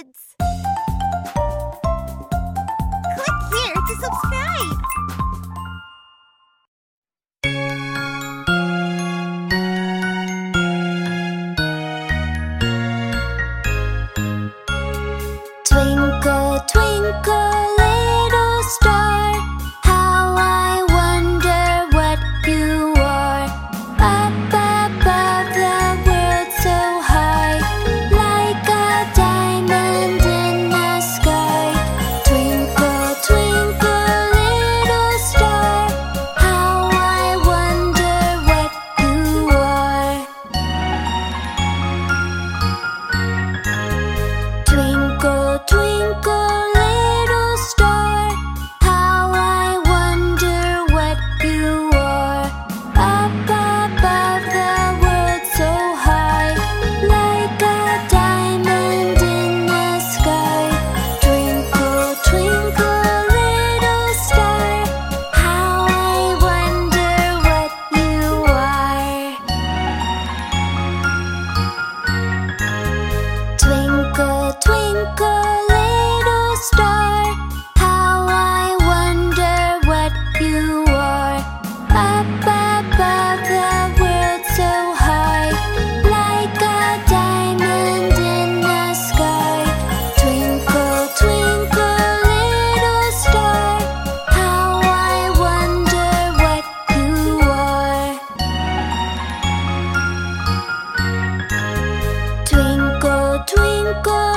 kids! Click here to subscribe. Twinkle, twinkle, are. Twinkle, twinkle,